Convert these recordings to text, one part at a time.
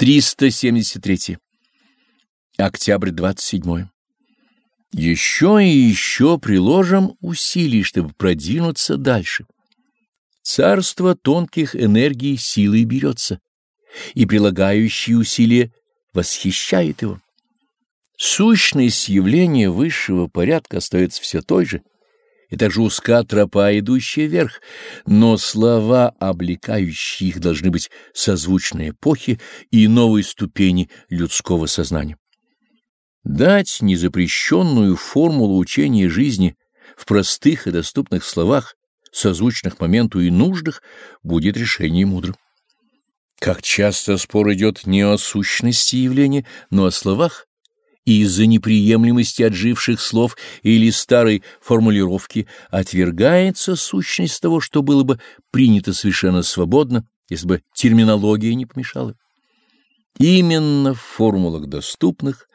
373. Октябрь 27. Еще и еще приложим усилий, чтобы продвинуться дальше. Царство тонких энергий силой берется, и прилагающие усилия восхищает его. Сущность явления высшего порядка остается все той же, и также узка тропа, идущая вверх, но слова, облекающие их, должны быть созвучны эпохе и новой ступени людского сознания. Дать незапрещенную формулу учения жизни в простых и доступных словах, созвучных моменту и нуждах, будет решение мудрым. Как часто спор идет не о сущности явления, но о словах, из-за неприемлемости отживших слов или старой формулировки отвергается сущность того, что было бы принято совершенно свободно, если бы терминология не помешала. Именно в формулах доступных,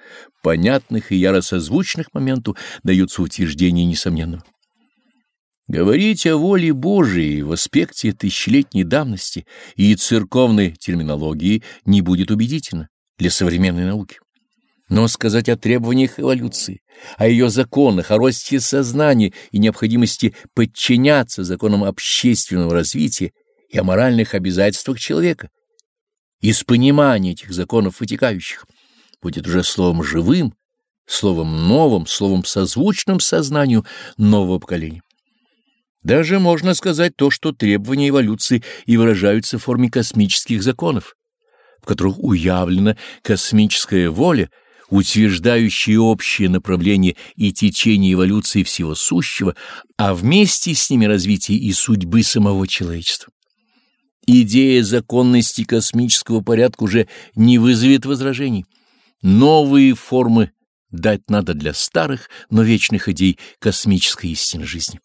понятных и яросозвучных моменту даются утверждения несомненного. Говорить о воле Божией в аспекте тысячелетней давности и церковной терминологии не будет убедительно для современной науки. Но сказать о требованиях эволюции, о ее законах, о росте сознания и необходимости подчиняться законам общественного развития и о моральных обязательствах человека, из понимания этих законов вытекающих, будет уже словом живым, словом новым, словом созвучным сознанию нового поколения. Даже можно сказать то, что требования эволюции и выражаются в форме космических законов, в которых уявлена космическая воля — утверждающие общее направление и течение эволюции всего сущего, а вместе с ними развитие и судьбы самого человечества. Идея законности космического порядка уже не вызовет возражений. Новые формы дать надо для старых, но вечных идей космической истины жизни.